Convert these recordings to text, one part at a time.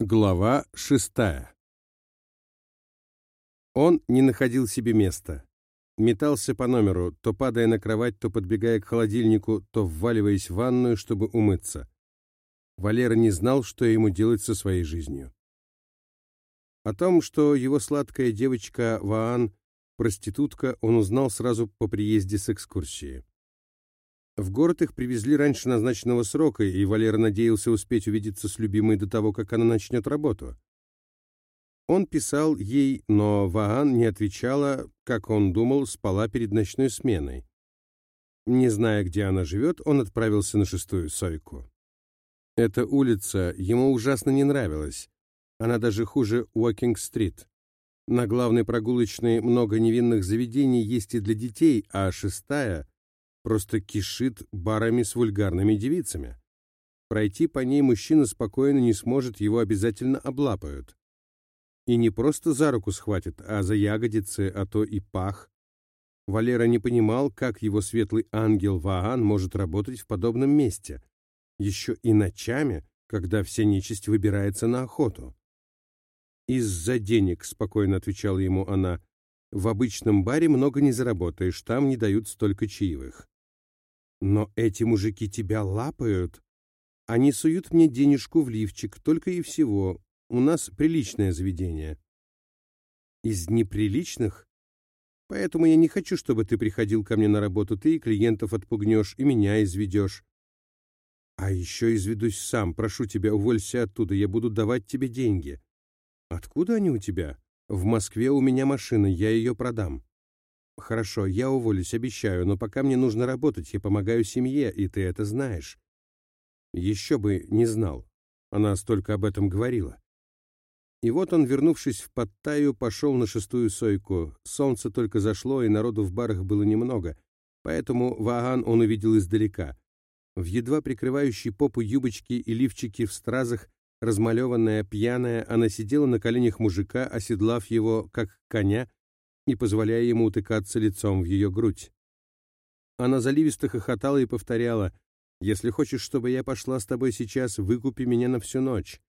Глава шестая Он не находил себе места. Метался по номеру, то падая на кровать, то подбегая к холодильнику, то вваливаясь в ванную, чтобы умыться. Валера не знал, что ему делать со своей жизнью. О том, что его сладкая девочка Ваан – проститутка, он узнал сразу по приезде с экскурсии. В город их привезли раньше назначенного срока, и Валера надеялся успеть увидеться с любимой до того, как она начнет работу. Он писал ей, но Ваан не отвечала, как он думал, спала перед ночной сменой. Не зная, где она живет, он отправился на шестую сойку. Эта улица ему ужасно не нравилась. Она даже хуже Уокинг-стрит. На главной прогулочной много невинных заведений есть и для детей, а шестая просто кишит барами с вульгарными девицами. Пройти по ней мужчина спокойно не сможет, его обязательно облапают. И не просто за руку схватят, а за ягодицы, а то и пах. Валера не понимал, как его светлый ангел Ваан может работать в подобном месте, еще и ночами, когда вся нечисть выбирается на охоту. «Из-за денег», — спокойно отвечала ему она, — «в обычном баре много не заработаешь, там не дают столько чаевых». Но эти мужики тебя лапают. Они суют мне денежку в лифчик, только и всего. У нас приличное заведение. Из неприличных? Поэтому я не хочу, чтобы ты приходил ко мне на работу. Ты и клиентов отпугнешь, и меня изведешь. А еще изведусь сам. Прошу тебя, уволься оттуда. Я буду давать тебе деньги. Откуда они у тебя? В Москве у меня машина, я ее продам. «Хорошо, я уволюсь, обещаю, но пока мне нужно работать, я помогаю семье, и ты это знаешь». Еще бы не знал. Она столько об этом говорила. И вот он, вернувшись в Паттайю, пошел на шестую сойку. Солнце только зашло, и народу в барах было немного, поэтому Вааган он увидел издалека. В едва прикрывающей попу юбочки и лифчики в стразах, размалеванная, пьяная, она сидела на коленях мужика, оседлав его, как коня, не позволяя ему утыкаться лицом в ее грудь. Она заливисто хохотала и повторяла, «Если хочешь, чтобы я пошла с тобой сейчас, выкупи меня на всю ночь».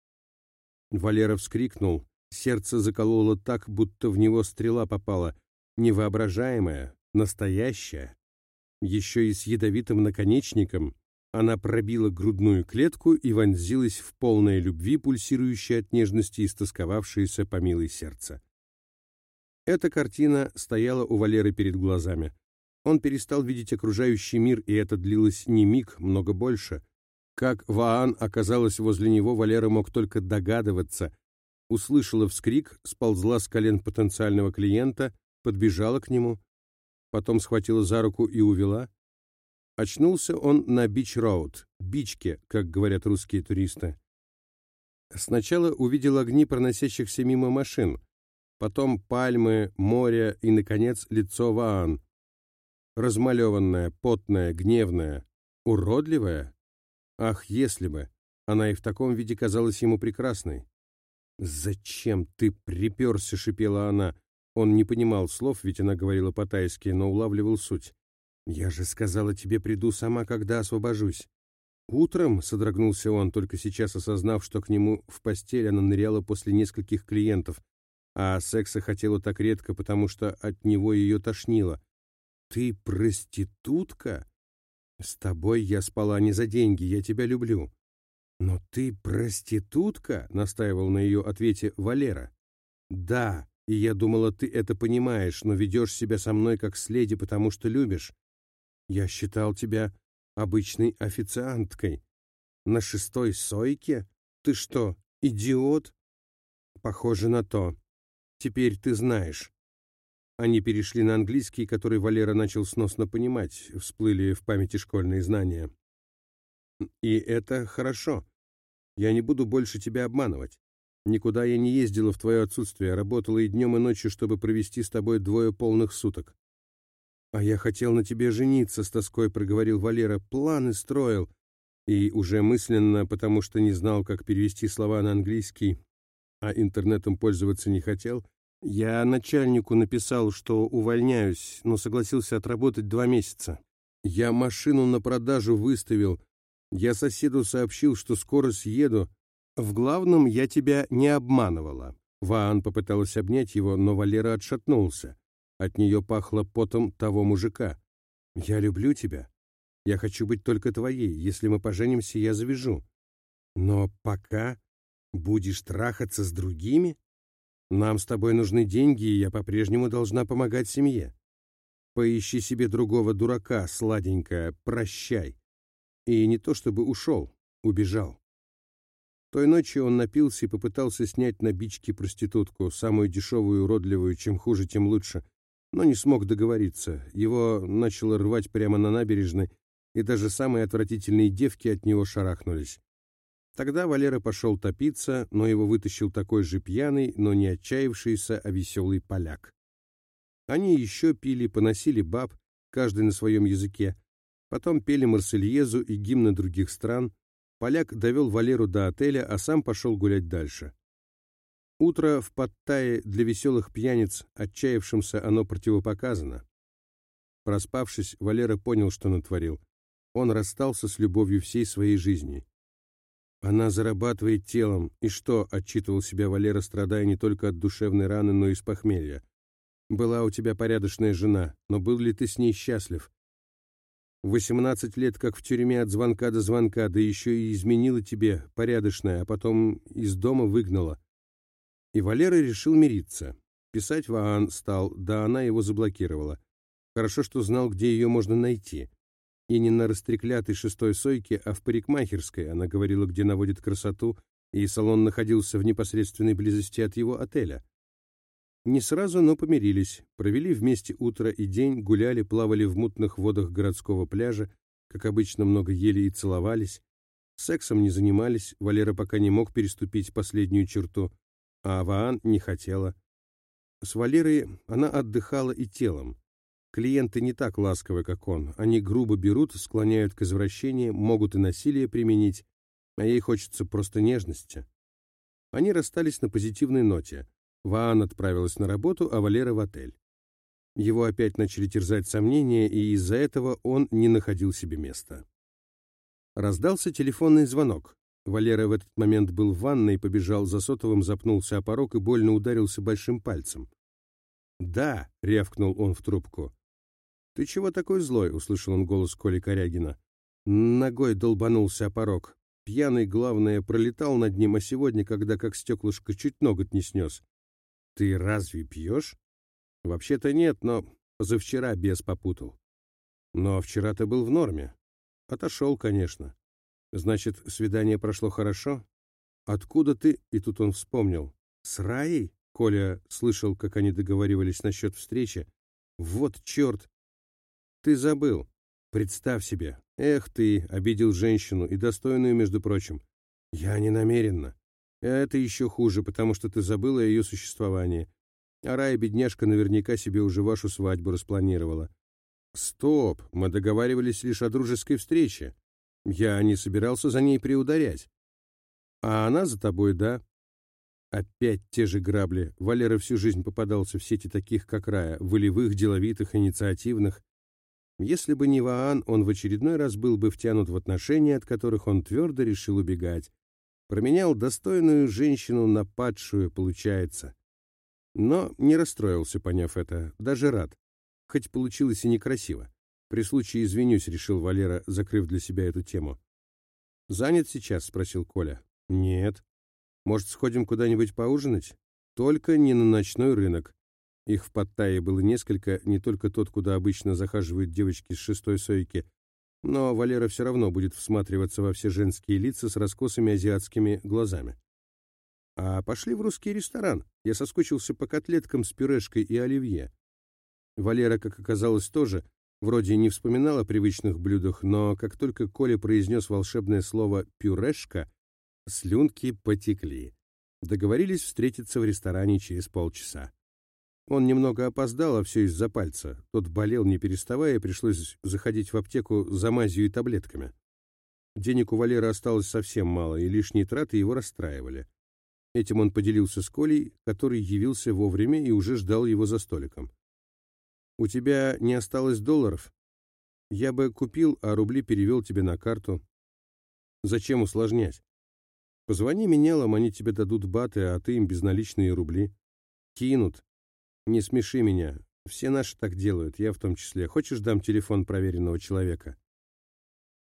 Валера вскрикнул, сердце закололо так, будто в него стрела попала, невоображаемая, настоящая. Еще и с ядовитым наконечником она пробила грудную клетку и вонзилась в полной любви, пульсирующей от нежности и стосковавшееся по милой сердце. Эта картина стояла у Валеры перед глазами. Он перестал видеть окружающий мир, и это длилось не миг, много больше. Как Ваан оказалась возле него, Валера мог только догадываться. Услышала вскрик, сползла с колен потенциального клиента, подбежала к нему, потом схватила за руку и увела. Очнулся он на Бич-Роуд, бичке, как говорят русские туристы. Сначала увидел огни проносящихся мимо машин потом пальмы, море и, наконец, лицо Ваан. Размалеванная, потная, гневная, уродливая? Ах, если бы! Она и в таком виде казалась ему прекрасной. «Зачем ты приперся?» — шипела она. Он не понимал слов, ведь она говорила по-тайски, но улавливал суть. «Я же сказала тебе, приду сама, когда освобожусь». «Утром», — содрогнулся он, только сейчас осознав, что к нему в постель она ныряла после нескольких клиентов, а секса хотела так редко, потому что от него ее тошнило. «Ты проститутка? С тобой я спала не за деньги, я тебя люблю». «Но ты проститутка?» — настаивал на ее ответе Валера. «Да, и я думала, ты это понимаешь, но ведешь себя со мной как с леди, потому что любишь. Я считал тебя обычной официанткой. На шестой сойке? Ты что, идиот?» «Похоже на то. Теперь ты знаешь. Они перешли на английский, который Валера начал сносно понимать, всплыли в памяти школьные знания. И это хорошо. Я не буду больше тебя обманывать. Никуда я не ездила в твое отсутствие, работала и днем, и ночью, чтобы провести с тобой двое полных суток. А я хотел на тебе жениться, с тоской проговорил Валера, планы строил. И уже мысленно, потому что не знал, как перевести слова на английский, а интернетом пользоваться не хотел, я начальнику написал, что увольняюсь, но согласился отработать два месяца. Я машину на продажу выставил. Я соседу сообщил, что скоро съеду. В главном я тебя не обманывала. Ваан попыталась обнять его, но Валера отшатнулся. От нее пахло потом того мужика. «Я люблю тебя. Я хочу быть только твоей. Если мы поженимся, я завяжу. Но пока будешь трахаться с другими? Нам с тобой нужны деньги, и я по-прежнему должна помогать семье. Поищи себе другого дурака, сладенькая, прощай. И не то чтобы ушел, убежал. Той ночью он напился и попытался снять на бичке проститутку, самую дешевую и уродливую, чем хуже, тем лучше, но не смог договориться. Его начало рвать прямо на набережной, и даже самые отвратительные девки от него шарахнулись. Тогда Валера пошел топиться, но его вытащил такой же пьяный, но не отчаявшийся, а веселый поляк. Они еще пили, поносили баб, каждый на своем языке, потом пели Марсельезу и гимны других стран, Поляк довел Валеру до отеля, а сам пошел гулять дальше. Утро в Паттайе для веселых пьяниц, отчаявшимся оно противопоказано. Проспавшись, Валера понял, что натворил. Он расстался с любовью всей своей жизни. Она зарабатывает телом, и что, отчитывал себя Валера, страдая не только от душевной раны, но и с похмелья. Была у тебя порядочная жена, но был ли ты с ней счастлив? Восемнадцать лет как в тюрьме от звонка до звонка, да еще и изменила тебе, порядочная, а потом из дома выгнала. И Валера решил мириться. Писать Ваан стал, да она его заблокировала. Хорошо, что знал, где ее можно найти. И не на растреклятой шестой сойке, а в парикмахерской, она говорила, где наводит красоту, и салон находился в непосредственной близости от его отеля. Не сразу, но помирились, провели вместе утро и день, гуляли, плавали в мутных водах городского пляжа, как обычно много ели и целовались. Сексом не занимались, Валера пока не мог переступить последнюю черту, а Аваан не хотела. С Валерой она отдыхала и телом. Клиенты не так ласковы, как он. Они грубо берут, склоняют к извращению, могут и насилие применить, а ей хочется просто нежности. Они расстались на позитивной ноте. Ваан отправилась на работу, а Валера в отель. Его опять начали терзать сомнения, и из-за этого он не находил себе места. Раздался телефонный звонок. Валера в этот момент был в ванной, побежал за сотовым, запнулся о порог и больно ударился большим пальцем. «Да», — рявкнул он в трубку. «Ты чего такой злой?» — услышал он голос Коли Корягина. Ногой долбанулся о порог. Пьяный, главное, пролетал над ним, а сегодня, когда как стеклышко чуть ноготь не снес. «Ты разве пьешь?» «Вообще-то нет, но позавчера бес попутал». «Но вчера ты был в норме». «Отошел, конечно». «Значит, свидание прошло хорошо?» «Откуда ты?» И тут он вспомнил. «С Раей?» Коля слышал, как они договаривались насчет встречи. «Вот черт!» «Ты забыл. Представь себе. Эх ты, обидел женщину, и достойную, между прочим. Я не намеренно. Это еще хуже, потому что ты забыла о ее существовании. А Рая, бедняжка, наверняка себе уже вашу свадьбу распланировала. Стоп, мы договаривались лишь о дружеской встрече. Я не собирался за ней приударять. А она за тобой, да? Опять те же грабли. Валера всю жизнь попадался в сети таких, как Рая, волевых, деловитых, инициативных. Если бы не Ваан, он в очередной раз был бы втянут в отношения, от которых он твердо решил убегать. Променял достойную женщину на падшую, получается. Но не расстроился, поняв это, даже рад. Хоть получилось и некрасиво. При случае извинюсь, решил Валера, закрыв для себя эту тему. «Занят сейчас?» — спросил Коля. «Нет». «Может, сходим куда-нибудь поужинать?» «Только не на ночной рынок. Их в Паттайе было несколько, не только тот, куда обычно захаживают девочки с шестой сойки, но Валера все равно будет всматриваться во все женские лица с раскосыми азиатскими глазами. А пошли в русский ресторан. Я соскучился по котлеткам с пюрешкой и оливье. Валера, как оказалось, тоже вроде не вспоминал о привычных блюдах, но как только Коля произнес волшебное слово «пюрешка», слюнки потекли. Договорились встретиться в ресторане через полчаса. Он немного опоздал, а все из-за пальца. Тот болел, не переставая, и пришлось заходить в аптеку за мазью и таблетками. Денег у Валеры осталось совсем мало, и лишние траты его расстраивали. Этим он поделился с Колей, который явился вовремя и уже ждал его за столиком. «У тебя не осталось долларов? Я бы купил, а рубли перевел тебе на карту. Зачем усложнять?» Позвони менялам, они тебе дадут баты, а ты им безналичные рубли. Кинут. Не смеши меня. Все наши так делают, я в том числе. Хочешь, дам телефон проверенного человека?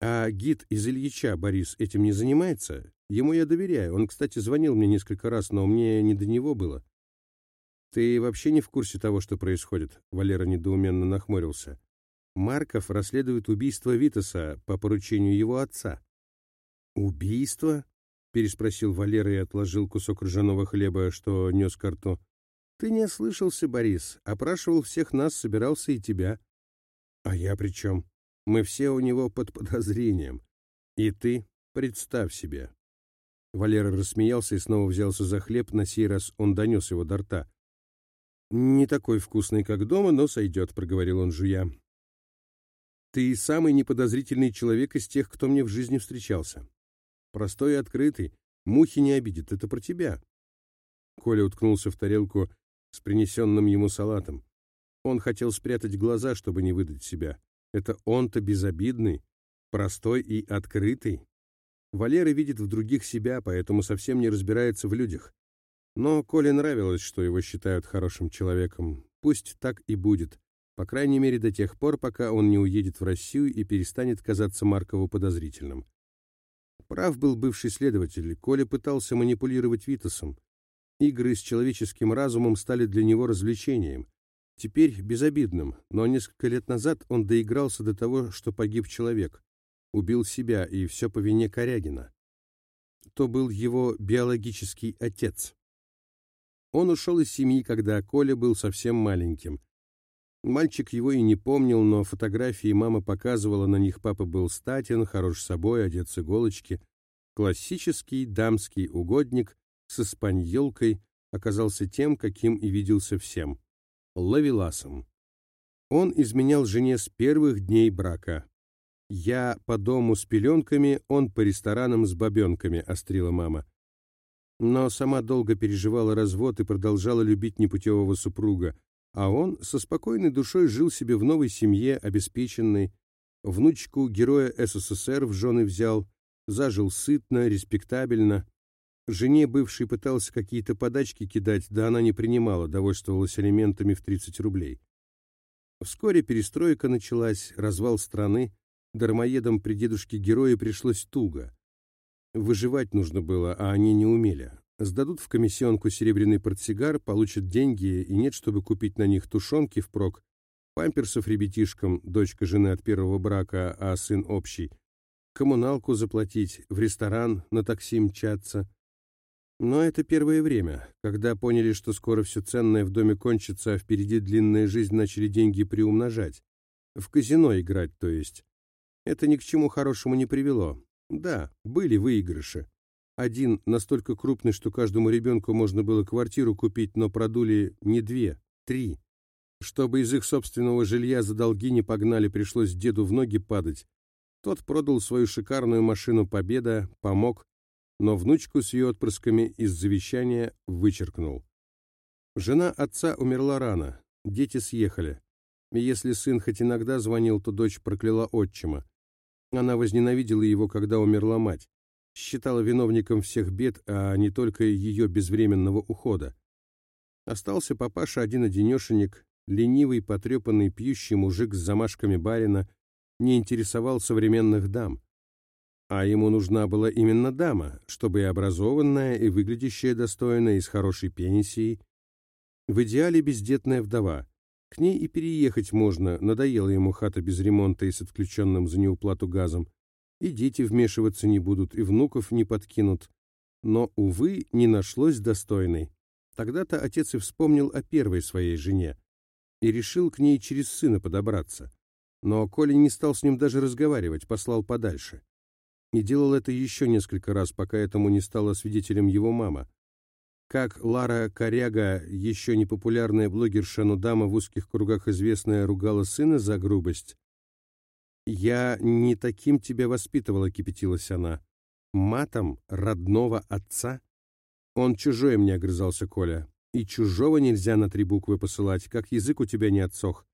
А гид из Ильича, Борис, этим не занимается? Ему я доверяю. Он, кстати, звонил мне несколько раз, но мне не до него было. Ты вообще не в курсе того, что происходит? Валера недоуменно нахмурился. Марков расследует убийство Витаса по поручению его отца. «Убийство?» — переспросил Валера и отложил кусок ржаного хлеба, что нес к рту. «Ты не ослышался, Борис. Опрашивал всех нас, собирался и тебя». «А я при чем? Мы все у него под подозрением. И ты представь себе». Валера рассмеялся и снова взялся за хлеб, на сей раз он донес его до рта. «Не такой вкусный, как дома, но сойдет», — проговорил он, жуя. «Ты самый неподозрительный человек из тех, кто мне в жизни встречался. Простой и открытый. Мухи не обидит. Это про тебя. Коля уткнулся в тарелку с принесенным ему салатом. Он хотел спрятать глаза, чтобы не выдать себя. Это он-то безобидный, простой и открытый. Валера видит в других себя, поэтому совсем не разбирается в людях. Но Коле нравилось, что его считают хорошим человеком. Пусть так и будет. По крайней мере, до тех пор, пока он не уедет в Россию и перестанет казаться Маркову подозрительным. Прав был бывший следователь, Коля пытался манипулировать Витасом. Игры с человеческим разумом стали для него развлечением. Теперь безобидным, но несколько лет назад он доигрался до того, что погиб человек. Убил себя, и все по вине Корягина. То был его биологический отец. Он ушел из семьи, когда Коля был совсем маленьким. Мальчик его и не помнил, но фотографии мама показывала, на них папа был статен, хорош собой, одет с иголочки. Классический дамский угодник с испаньолкой оказался тем, каким и виделся всем — лавеласом. Он изменял жене с первых дней брака. «Я по дому с пеленками, он по ресторанам с бабенками», — острила мама. Но сама долго переживала развод и продолжала любить непутевого супруга, а он со спокойной душой жил себе в новой семье, обеспеченной, внучку героя СССР в жены взял, зажил сытно, респектабельно. Жене бывший пытался какие-то подачки кидать, да она не принимала, довольствовалась алиментами в 30 рублей. Вскоре перестройка началась, развал страны, дармоедам при дедушке героя пришлось туго. Выживать нужно было, а они не умели. Сдадут в комиссионку серебряный портсигар, получат деньги, и нет, чтобы купить на них тушенки впрок, памперсов ребятишкам, дочка жены от первого брака, а сын общий, коммуналку заплатить, в ресторан, на такси мчаться. Но это первое время. Когда поняли, что скоро все ценное в доме кончится, а впереди длинная жизнь, начали деньги приумножать. В казино играть, то есть. Это ни к чему хорошему не привело. Да, были выигрыши. Один настолько крупный, что каждому ребенку можно было квартиру купить, но продули не две, три. Чтобы из их собственного жилья за долги не погнали, пришлось деду в ноги падать. Тот продал свою шикарную машину «Победа», помог, но внучку с ее отпрысками из завещания вычеркнул. Жена отца умерла рано, дети съехали. И если сын хоть иногда звонил, то дочь прокляла отчима. Она возненавидела его, когда умерла мать считала виновником всех бед, а не только ее безвременного ухода. Остался папаша один-одинешенек, ленивый, потрепанный, пьющий мужик с замашками барина, не интересовал современных дам. А ему нужна была именно дама, чтобы и образованная, и выглядящая достойно, и с хорошей пенсией. В идеале бездетная вдова. К ней и переехать можно, надоела ему хата без ремонта и с отключенным за неуплату газом. И дети вмешиваться не будут, и внуков не подкинут. Но, увы, не нашлось достойной. Тогда-то отец и вспомнил о первой своей жене и решил к ней через сына подобраться. Но Коля не стал с ним даже разговаривать, послал подальше. И делал это еще несколько раз, пока этому не стала свидетелем его мама. Как Лара Коряга, еще не популярная блогерша, но дама в узких кругах известная, ругала сына за грубость, «Я не таким тебя воспитывала», — кипятилась она. «Матом родного отца?» «Он чужой мне», — огрызался Коля. «И чужого нельзя на три буквы посылать, как язык у тебя не отсох.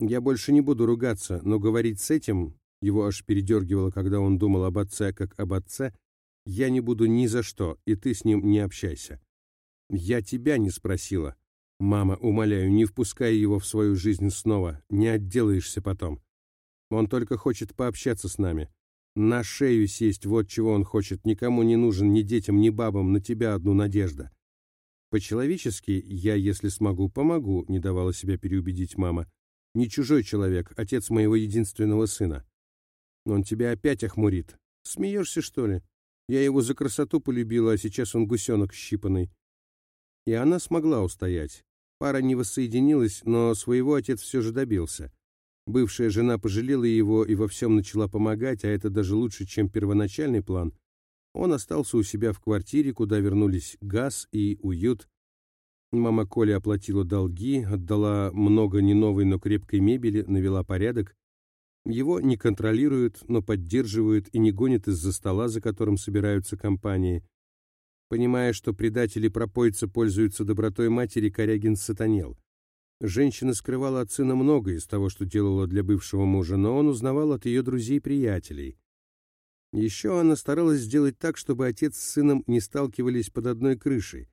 Я больше не буду ругаться, но говорить с этим...» Его аж передергивало, когда он думал об отце, как об отце, Я не буду ни за что, и ты с ним не общайся. Я тебя не спросила. Мама, умоляю, не впускай его в свою жизнь снова, не отделаешься потом. Он только хочет пообщаться с нами. На шею сесть, вот чего он хочет, никому не нужен, ни детям, ни бабам, на тебя одну надежда. По-человечески я, если смогу, помогу, не давала себя переубедить мама. Не чужой человек, отец моего единственного сына. Он тебя опять охмурит. Смеешься, что ли? Я его за красоту полюбила, а сейчас он гусенок щипанный. И она смогла устоять. Пара не воссоединилась, но своего отец все же добился. Бывшая жена пожалела его и во всем начала помогать, а это даже лучше, чем первоначальный план. Он остался у себя в квартире, куда вернулись газ и уют. Мама Коля оплатила долги, отдала много не новой, но крепкой мебели, навела порядок. Его не контролируют, но поддерживают и не гонят из-за стола, за которым собираются компании. Понимая, что предатели пропойца пользуются добротой матери, Корягин сатанел. Женщина скрывала от сына многое из того, что делала для бывшего мужа, но он узнавал от ее друзей-приятелей. Еще она старалась сделать так, чтобы отец с сыном не сталкивались под одной крышей.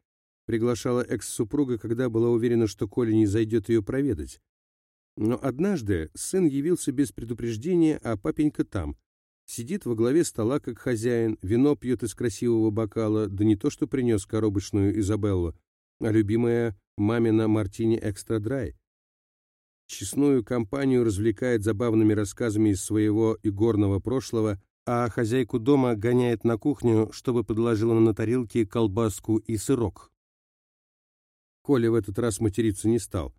Приглашала экс-супруга, когда была уверена, что Коля не зайдет ее проведать. Но однажды сын явился без предупреждения, а папенька там — Сидит во главе стола, как хозяин, вино пьет из красивого бокала, да не то, что принес коробочную Изабеллу, а любимая мамина мартини экстра драй. Честную компанию развлекает забавными рассказами из своего игорного прошлого, а хозяйку дома гоняет на кухню, чтобы подложила на тарелке колбаску и сырок. Коля в этот раз материться не стал.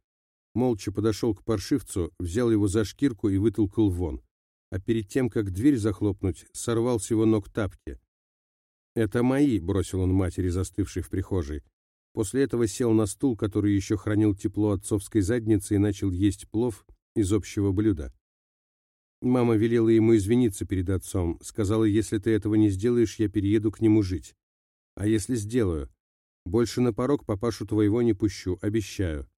Молча подошел к паршивцу, взял его за шкирку и вытолкал вон а перед тем, как дверь захлопнуть, сорвал с его ног тапки. «Это мои», — бросил он матери, застывшей в прихожей. После этого сел на стул, который еще хранил тепло отцовской задницы, и начал есть плов из общего блюда. Мама велела ему извиниться перед отцом, сказала, если ты этого не сделаешь, я перееду к нему жить. А если сделаю? Больше на порог папашу твоего не пущу, обещаю.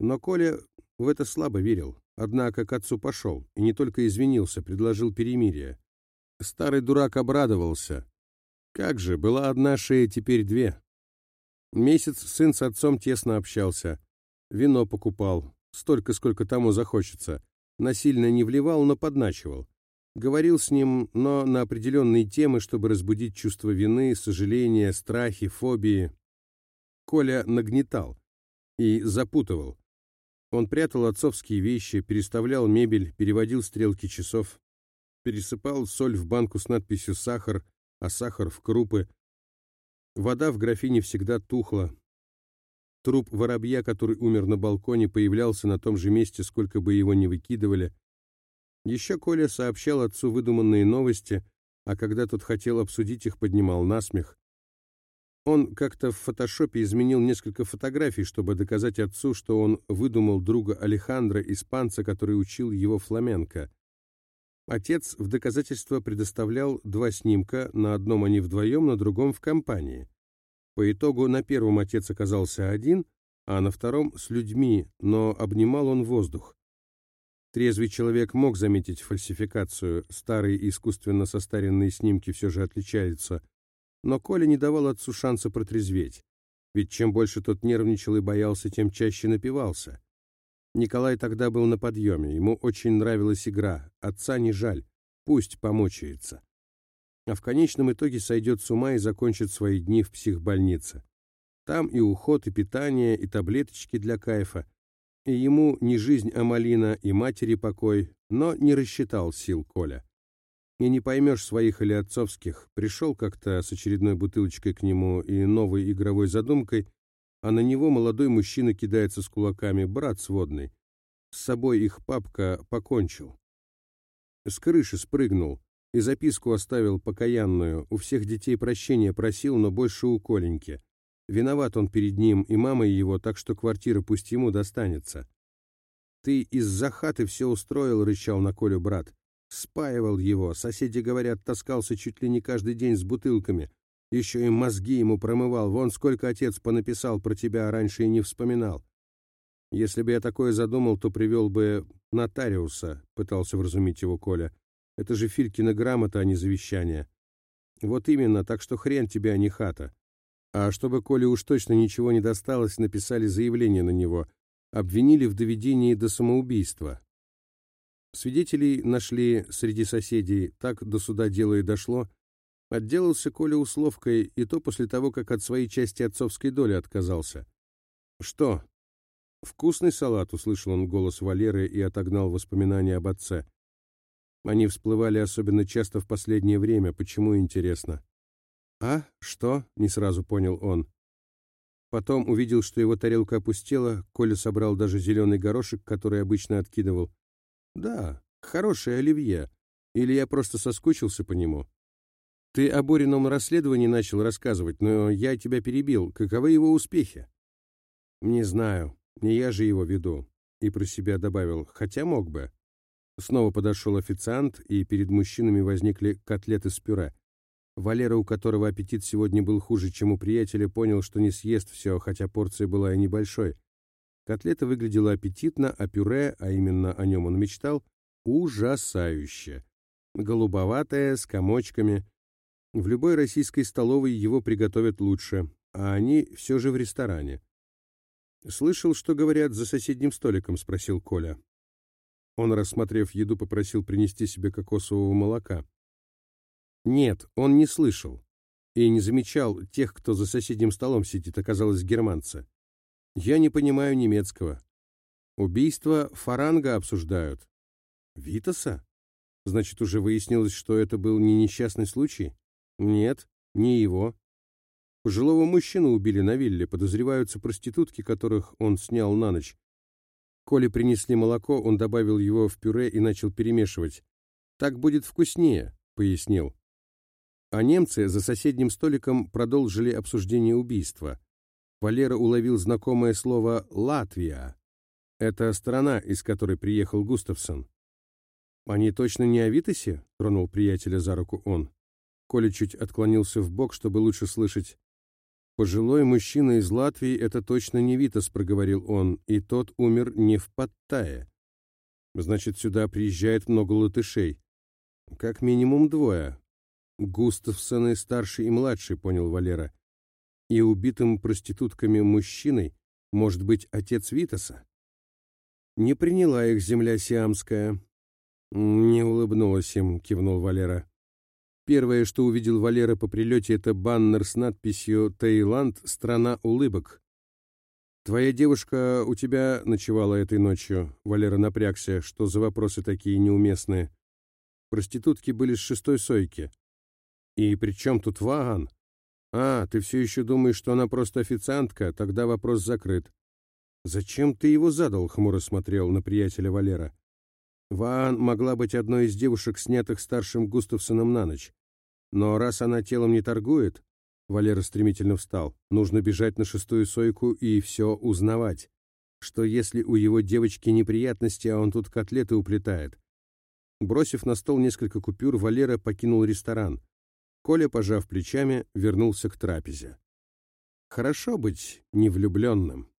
Но Коля в это слабо верил. Однако к отцу пошел, и не только извинился, предложил перемирие. Старый дурак обрадовался. Как же, была одна шея, теперь две. Месяц сын с отцом тесно общался. Вино покупал, столько, сколько тому захочется. Насильно не вливал, но подначивал. Говорил с ним, но на определенные темы, чтобы разбудить чувство вины, сожаления, страхи, фобии. Коля нагнетал и запутывал. Он прятал отцовские вещи, переставлял мебель, переводил стрелки часов, пересыпал соль в банку с надписью «сахар», а сахар в крупы. Вода в графине всегда тухла. Труп воробья, который умер на балконе, появлялся на том же месте, сколько бы его ни выкидывали. Еще Коля сообщал отцу выдуманные новости, а когда тот хотел обсудить их, поднимал насмех. Он как-то в фотошопе изменил несколько фотографий, чтобы доказать отцу, что он выдумал друга Алехандро, испанца, который учил его фламенко. Отец в доказательство предоставлял два снимка, на одном они вдвоем, на другом в компании. По итогу на первом отец оказался один, а на втором с людьми, но обнимал он воздух. Трезвый человек мог заметить фальсификацию, старые искусственно состаренные снимки все же отличаются но Коля не давал отцу шанса протрезветь, ведь чем больше тот нервничал и боялся, тем чаще напивался. Николай тогда был на подъеме, ему очень нравилась игра, отца не жаль, пусть помучается. А в конечном итоге сойдет с ума и закончит свои дни в психбольнице. Там и уход, и питание, и таблеточки для кайфа. И ему не жизнь, а малина, и матери покой, но не рассчитал сил Коля и не поймешь своих или отцовских. Пришел как-то с очередной бутылочкой к нему и новой игровой задумкой, а на него молодой мужчина кидается с кулаками, брат сводный. С собой их папка покончил. С крыши спрыгнул и записку оставил покаянную, у всех детей прощения просил, но больше у Коленьки. Виноват он перед ним и мамой его, так что квартира пусть ему достанется. «Ты из-за хаты все устроил», — рычал на Колю брат. Спаивал его, соседи говорят, таскался чуть ли не каждый день с бутылками. Еще и мозги ему промывал. Вон сколько отец понаписал про тебя, а раньше и не вспоминал. Если бы я такое задумал, то привел бы нотариуса, пытался вразумить его Коля. Это же Филькина грамота, а не завещание. Вот именно, так что хрен тебе, а не хата. А чтобы Коле уж точно ничего не досталось, написали заявление на него. Обвинили в доведении до самоубийства. Свидетелей нашли среди соседей, так до суда дело и дошло. Отделался Коля условкой, и то после того, как от своей части отцовской доли отказался. «Что?» «Вкусный салат», — услышал он голос Валеры и отогнал воспоминания об отце. Они всплывали особенно часто в последнее время, почему, интересно. «А? Что?» — не сразу понял он. Потом увидел, что его тарелка опустела, Коля собрал даже зеленый горошек, который обычно откидывал. «Да, хорошее оливье. Или я просто соскучился по нему?» «Ты о Борином расследовании начал рассказывать, но я тебя перебил. Каковы его успехи?» «Не знаю. Не я же его веду». И про себя добавил, хотя мог бы. Снова подошел официант, и перед мужчинами возникли котлеты с пюре. Валера, у которого аппетит сегодня был хуже, чем у приятеля, понял, что не съест все, хотя порция была и небольшой. Котлета выглядела аппетитно, а пюре, а именно о нем он мечтал, ужасающе. Голубоватое, с комочками. В любой российской столовой его приготовят лучше, а они все же в ресторане. «Слышал, что говорят за соседним столиком?» — спросил Коля. Он, рассмотрев еду, попросил принести себе кокосового молока. Нет, он не слышал и не замечал тех, кто за соседним столом сидит, оказалось германцы. Я не понимаю немецкого. Убийство Фаранга обсуждают. Витаса? Значит, уже выяснилось, что это был не несчастный случай? Нет, не его. Пожилого мужчину убили на вилле, подозреваются проститутки, которых он снял на ночь. Коле принесли молоко, он добавил его в пюре и начал перемешивать. «Так будет вкуснее», — пояснил. А немцы за соседним столиком продолжили обсуждение убийства. Валера уловил знакомое слово «Латвия». Это страна, из которой приехал Густавсон. «Они точно не о Витасе?» — тронул приятеля за руку он. Коля чуть отклонился в бок, чтобы лучше слышать. «Пожилой мужчина из Латвии — это точно не Витас», — проговорил он, и тот умер не в Паттайе. «Значит, сюда приезжает много латышей. Как минимум двое. Густавсоны старший и младший, понял Валера. И убитым проститутками мужчиной может быть отец Витаса. Не приняла их земля сиамская. Не улыбнулась им, кивнул Валера. Первое, что увидел Валера по прилете, это баннер с надписью «Таиланд. Страна улыбок». «Твоя девушка у тебя ночевала этой ночью?» Валера напрягся. «Что за вопросы такие неуместные?» Проститутки были с шестой сойки. «И при чем тут Ваган?» «А, ты все еще думаешь, что она просто официантка? Тогда вопрос закрыт». «Зачем ты его задал?» — хмуро смотрел на приятеля Валера. Ваан могла быть одной из девушек, снятых старшим Густавсоном на ночь. Но раз она телом не торгует, Валера стремительно встал, нужно бежать на шестую сойку и все узнавать. Что если у его девочки неприятности, а он тут котлеты уплетает? Бросив на стол несколько купюр, Валера покинул ресторан. Коля, пожав плечами, вернулся к трапезе. Хорошо быть невлюбленным.